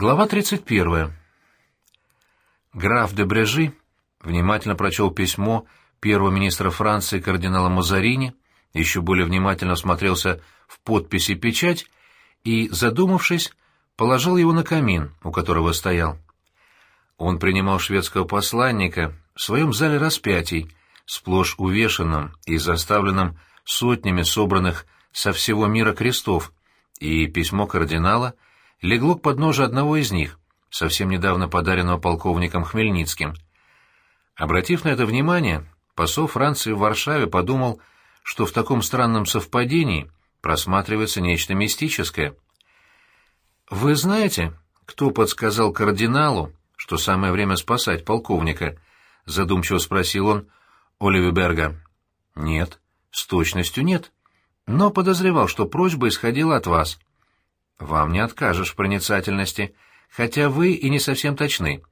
Глава 31. Граф де Брежи внимательно прочел письмо первого министра Франции кардинала Мазарини, еще более внимательно смотрелся в подписи печать и, задумавшись, положил его на камин, у которого стоял. Он принимал шведского посланника в своем зале распятий, сплошь увешанном и заставленном сотнями собранных со всего мира крестов, и письмо кардинала легло к подножию одного из них, совсем недавно подаренного полковником Хмельницким. Обратив на это внимание, посол Франции в Варшаве подумал, что в таком странном совпадении просматривается нечто мистическое. «Вы знаете, кто подсказал кардиналу, что самое время спасать полковника?» — задумчиво спросил он Оливеберга. «Нет, с точностью нет, но подозревал, что просьба исходила от вас». «Вам не откажешь в проницательности, хотя вы и не совсем точны».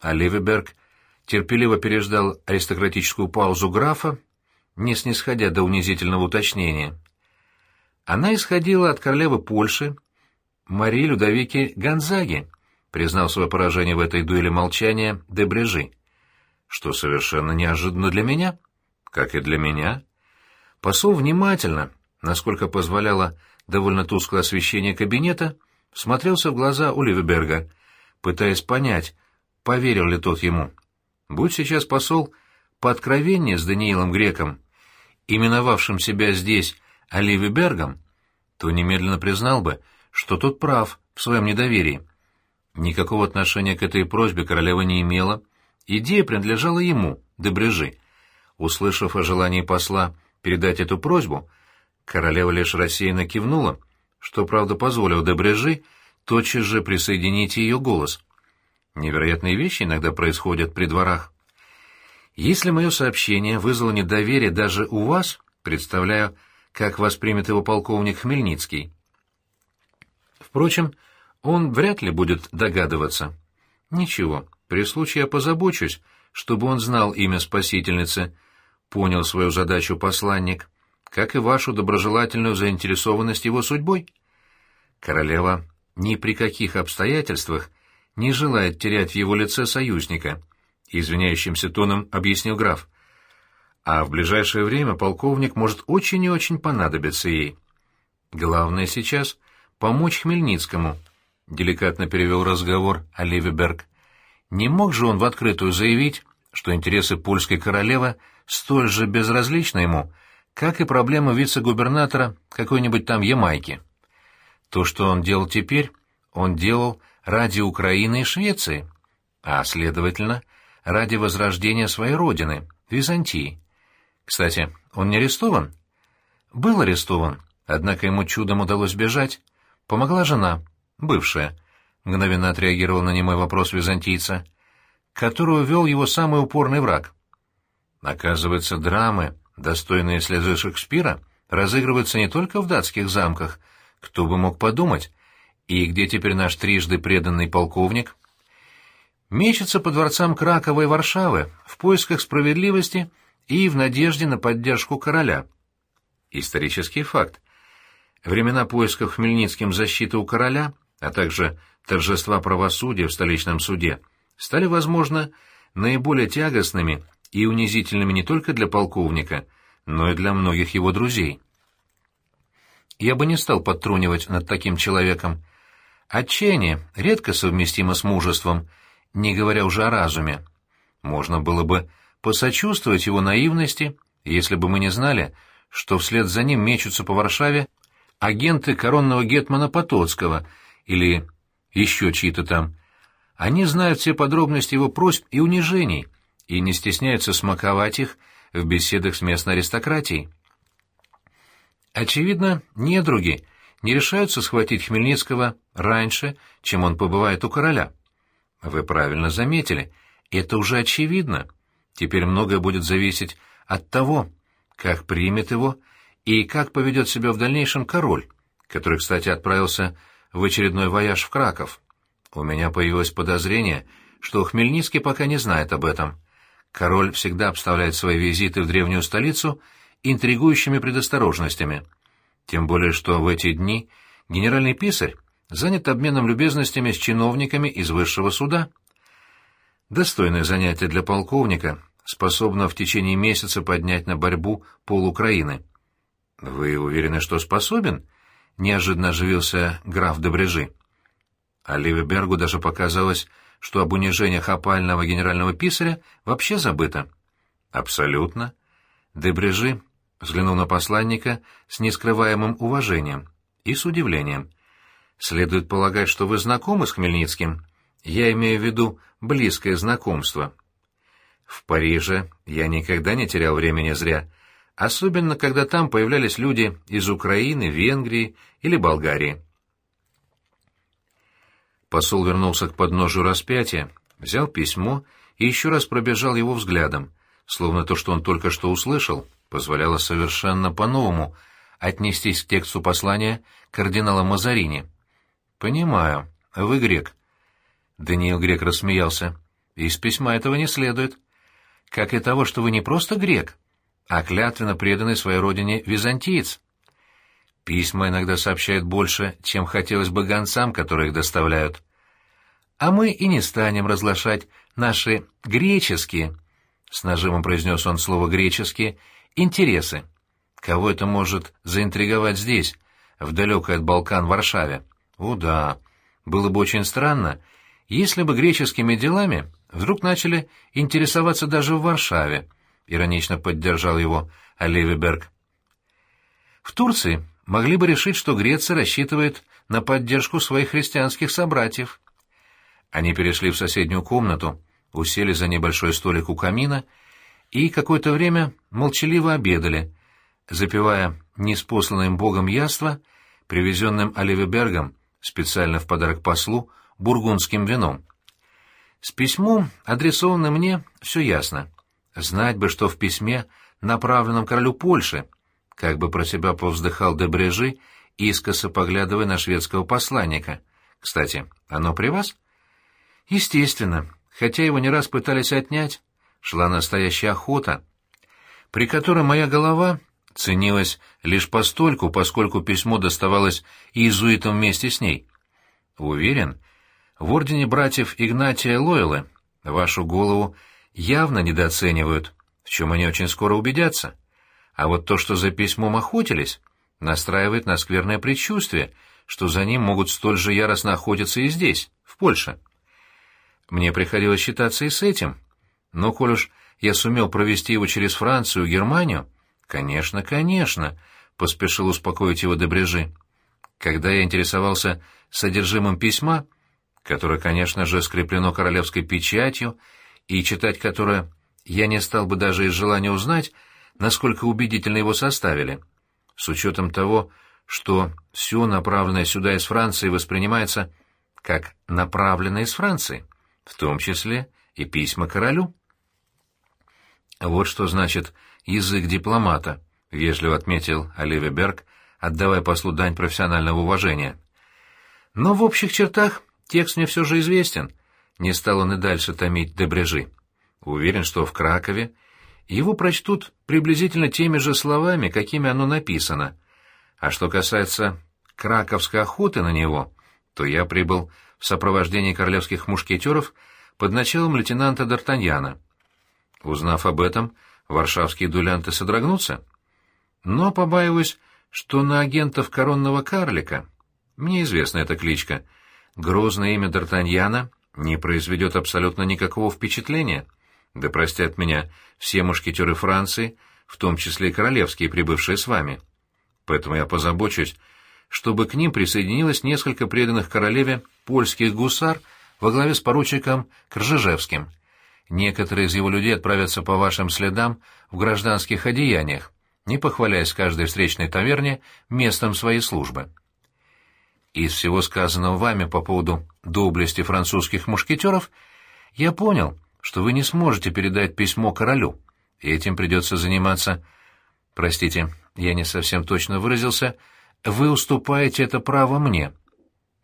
А Ливеберг терпеливо переждал аристократическую паузу графа, не снисходя до унизительного уточнения. Она исходила от королевы Польши, Марии Людовики Гонзаги, признал свое поражение в этой дуэли молчания де Брежи. Что совершенно неожиданно для меня, как и для меня. Посол внимательно, насколько позволяло довольно тусклое освещение кабинета, смотрелся в глаза Оливерберга, пытаясь понять, поверил ли тот ему. Будь сейчас посол пооткровеннее с Даниилом Греком, именовавшим себя здесь Оливербергом, то немедленно признал бы, что тот прав в своем недоверии. Никакого отношения к этой просьбе королева не имела, идея принадлежала ему, Дебрежи. Услышав о желании посла передать эту просьбу, королева лишь рассеянно кивнула, что, правда, позволил Дебрежи тотчас же присоединить ее голос. Невероятные вещи иногда происходят при дворах. Если мое сообщение вызвало недоверие даже у вас, представляю, как воспримет его полковник Хмельницкий. Впрочем, он вряд ли будет догадываться. Ничего, при случае я позабочусь, чтобы он знал имя спасительницы, понял свою задачу посланник, как и вашу доброжелательную заинтересованность его судьбой. Королева ни при каких обстоятельствах не желает терять в его лице союзника, извиняющимся тоном объяснил граф. А в ближайшее время полковник может очень и очень понадобиться ей. Главное сейчас — помочь Хмельницкому, — деликатно перевел разговор Оливеберг. Не мог же он в открытую заявить, что интересы польской королевы столь же безразличны ему, как и проблема вице-губернатора какой-нибудь там Ямайки. То, что он делал теперь, он делал ради Украины и Швеции, а, следовательно, ради возрождения своей родины, Византии. Кстати, он не арестован? Был арестован, однако ему чудом удалось бежать. Помогла жена, бывшая, мгновенно отреагировал на немой вопрос византийца, которую вел его самый упорный враг. Оказывается, драмы, достойные слезы Шекспира, разыгрываются не только в датских замках, кто бы мог подумать, и где теперь наш трижды преданный полковник? Мечется по дворцам Кракова и Варшавы в поисках справедливости и в надежде на поддержку короля. Исторический факт. Времена поисков Хмельницким защиты у короля, а также торжества правосудия в столичном суде, стали, возможно, наиболее тягостными и унизительными не только для полковника, но и для многих его друзей. Я бы не стал подтрунивать над таким человеком. Отчаяние редко совместимо с мужеством, не говоря уже о разуме. Можно было бы посочувствовать его наивности, если бы мы не знали, что вслед за ним мечутся по Варшаве агенты коронного гетмана Потоцкого или еще чьи-то там. Они знают все подробности его просьб и унижений и не стесняются смаковать их в беседах с местной аристократией. Очевидно, недруги не решаются схватить Хмельницкого раньше, чем он побывает у короля. Вы правильно заметили, это уже очевидно. Теперь многое будет зависеть от того, как примет его и как поведет себя в дальнейшем король, который, кстати, отправился в очередной вояж в Краков. У меня появилось подозрение, что Хмельницкий пока не знает об этом. Король всегда обставляет свои визиты в древнюю столицу интригующими предосторожностями. Тем более, что в эти дни генеральный писарь занят обменом любезностями с чиновниками из высшего суда. Достойное занятие для полковника, способного в течение месяца поднять на борьбу пол Украины. «Вы уверены, что способен?» — неожиданно оживился граф Добрежи. Оливе Бергу даже показалось, что об унижениях опального генерального писаря вообще забыто. «Абсолютно». Дебрежи взглянул на посланника с нескрываемым уважением и с удивлением. «Следует полагать, что вы знакомы с Хмельницким? Я имею в виду близкое знакомство». «В Париже я никогда не терял времени зря», особенно когда там появлялись люди из Украины, Венгрии или Болгарии. Посол вернулся к подножию распятия, взял письмо и еще раз пробежал его взглядом, словно то, что он только что услышал, позволяло совершенно по-новому отнестись к тексту послания кардинала Мазарини. «Понимаю. Вы грек». Даниил Грек рассмеялся. «Из письма этого не следует. Как и того, что вы не просто грек, а клятвенно преданный своей родине византиец. Письма иногда сообщают больше, чем хотелось бы гонцам, которые их доставляют. А мы и не станем разглашать наши греческие, с нажимом произнес он слово «греческие», интересы. Кого это может заинтриговать здесь, в далекой от Балкан Варшаве? О да, было бы очень странно, если бы греческими делами вдруг начали интересоваться даже в Варшаве, иронично поддержал его Оливеберг. В Турции могли бы решить, что Греция рассчитывает на поддержку своих христианских собратьев. Они перешли в соседнюю комнату, усели за небольшой столик у камина и какое-то время молчаливо обедали, запивая неспосланным богом яство, привезенным Оливебергом специально в подарок послу бургундским вином. С письмом, адресованным мне, все ясно. Знать бы, что в письме, направленном королю Польши, как бы про себя повздыхал Дебрежи, искоса поглядывая на шведского посланника. Кстати, оно при вас? Естественно, хотя его не раз пытались отнять, шла настоящая охота, при которой моя голова ценилась лишь постольку, поскольку письмо доставалось иезуитам вместе с ней. Уверен, в ордене братьев Игнатия Лойлы вашу голову явно недооценивают, в чем они очень скоро убедятся. А вот то, что за письмом охотились, настраивает на скверное предчувствие, что за ним могут столь же яростно охотиться и здесь, в Польше. Мне приходилось считаться и с этим. Но, коль уж я сумел провести его через Францию Германию, конечно, конечно, — поспешил успокоить его Дебрежи. Когда я интересовался содержимым письма, которое, конечно же, скреплено королевской печатью, и читать которое я не стал бы даже из желания узнать, насколько убедительно его составили, с учетом того, что все направленное сюда из Франции воспринимается как направленное из Франции, в том числе и письма королю. Вот что значит язык дипломата, — вежливо отметил Оливия Берг, отдавая послу дань профессионального уважения. Но в общих чертах текст мне все же известен, не стал он и дальше томить Дебрежи. Уверен, что в Кракове его прочтут приблизительно теми же словами, какими оно написано. А что касается краковской охоты на него, то я прибыл в сопровождении королевских мушкетеров под началом лейтенанта Д'Артаньяна. Узнав об этом, варшавские дулянты содрогнутся. Но побаиваюсь, что на агентов коронного карлика, мне известна эта кличка, грозное имя Д'Артаньяна не произведет абсолютно никакого впечатления. Да простят меня все мушкетеры Франции, в том числе и королевские, прибывшие с вами. Поэтому я позабочусь, чтобы к ним присоединилось несколько преданных королеве польских гусар во главе с поручиком Кржижевским. Некоторые из его людей отправятся по вашим следам в гражданских одеяниях, не похваляясь каждой встречной таверне местом своей службы. Из всего сказанного вами по поводу доблести французских мушкетеров я понял, что вы не сможете передать письмо королю, и этим придется заниматься... Простите, я не совсем точно выразился. Вы уступаете это право мне.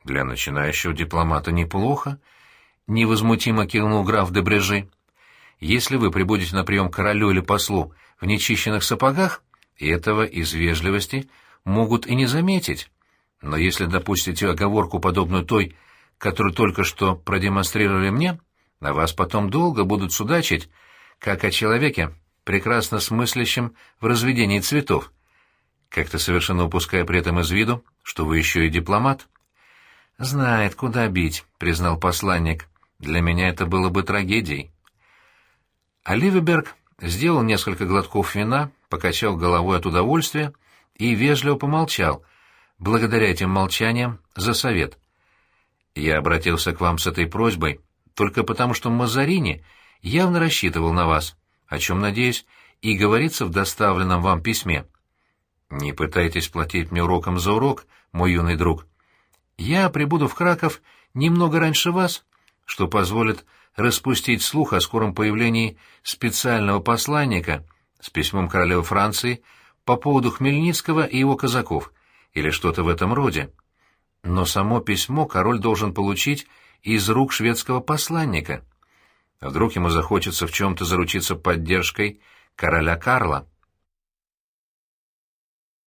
Для начинающего дипломата неплохо. Невозмутимо кивнул граф де Брежи. Если вы прибудете на прием королю или послу в нечищенных сапогах, этого из вежливости могут и не заметить. Но если допустите оговорку, подобную той, которую только что продемонстрировали мне, на вас потом долго будут судачить, как о человеке, прекрасно смыслящем в разведении цветов, как-то совершенно упуская при этом из виду, что вы еще и дипломат. «Знает, куда бить», — признал посланник. «Для меня это было бы трагедией». Оливеберг сделал несколько глотков вина, покачал головой от удовольствия и вежливо помолчал, благодаря этим молчаниям за совет. «Я обратился к вам с этой просьбой только потому, что Мазарини явно рассчитывал на вас, о чем, надеюсь, и говорится в доставленном вам письме. Не пытайтесь платить мне уроком за урок, мой юный друг. Я прибуду в Краков немного раньше вас, что позволит распустить слух о скором появлении специального посланника с письмом королевы Франции по поводу Хмельницкого и его казаков, или что-то в этом роде. Но само письмо король должен получить из рук шведского посланника. Вдруг ему захочется в чем-то заручиться поддержкой короля Карла.